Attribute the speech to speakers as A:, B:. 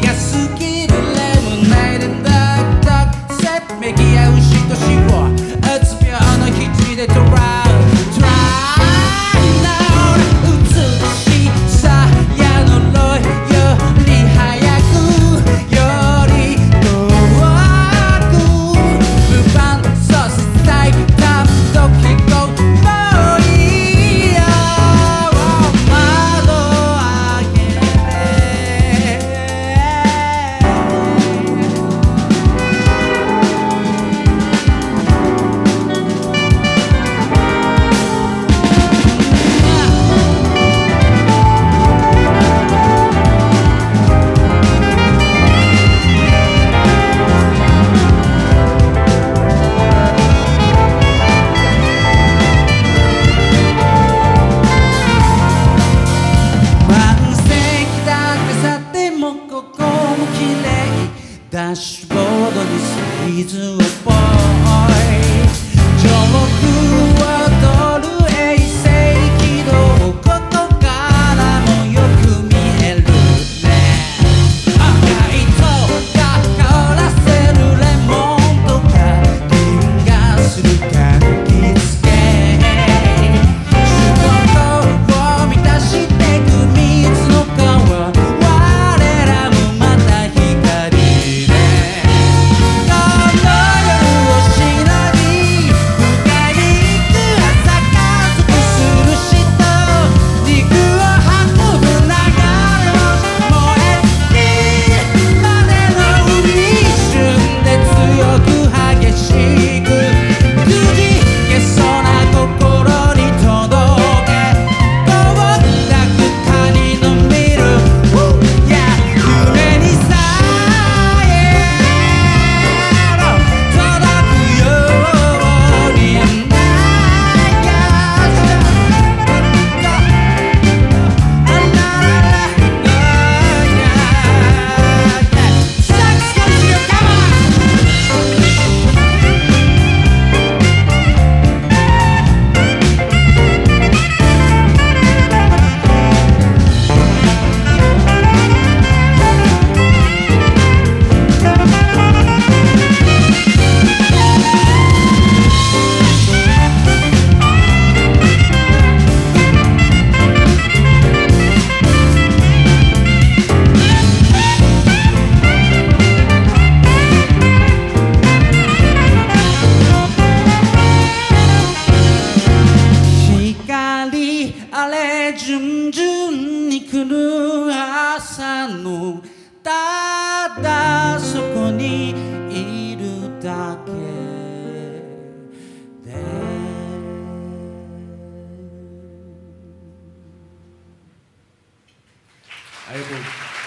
A: が好き to ただそこにいるだけで。
B: ありがとう。